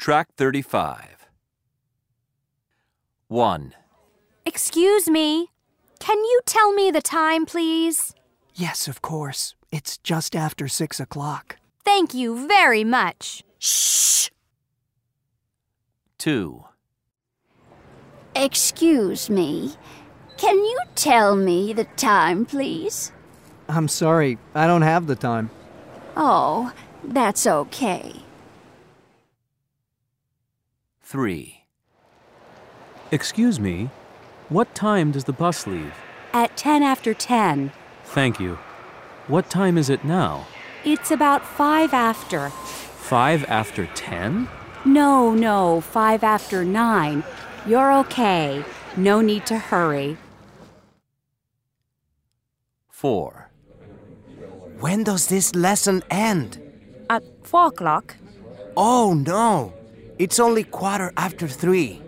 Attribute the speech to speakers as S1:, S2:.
S1: Track 35. 1.
S2: Excuse me. Can you tell me the time, please?
S3: Yes, of course. It's just after six o'clock.
S2: Thank you very much.
S3: Shh!
S1: 2.
S4: Excuse me. Can you tell me the time, please?
S3: I'm sorry, I don't have the time.
S4: Oh, that's okay.
S1: 3.
S5: Excuse me, what time does the bus leave?
S6: At 10 after 10.
S5: Thank you. What time is it now?
S6: It's about 5 after.
S5: 5 after 10?
S6: No, no, 5 after 9. You're okay. No need to hurry.
S1: 4.
S7: When does this lesson end?
S6: At 4 o'clock.
S7: Oh no! It's only quarter after three.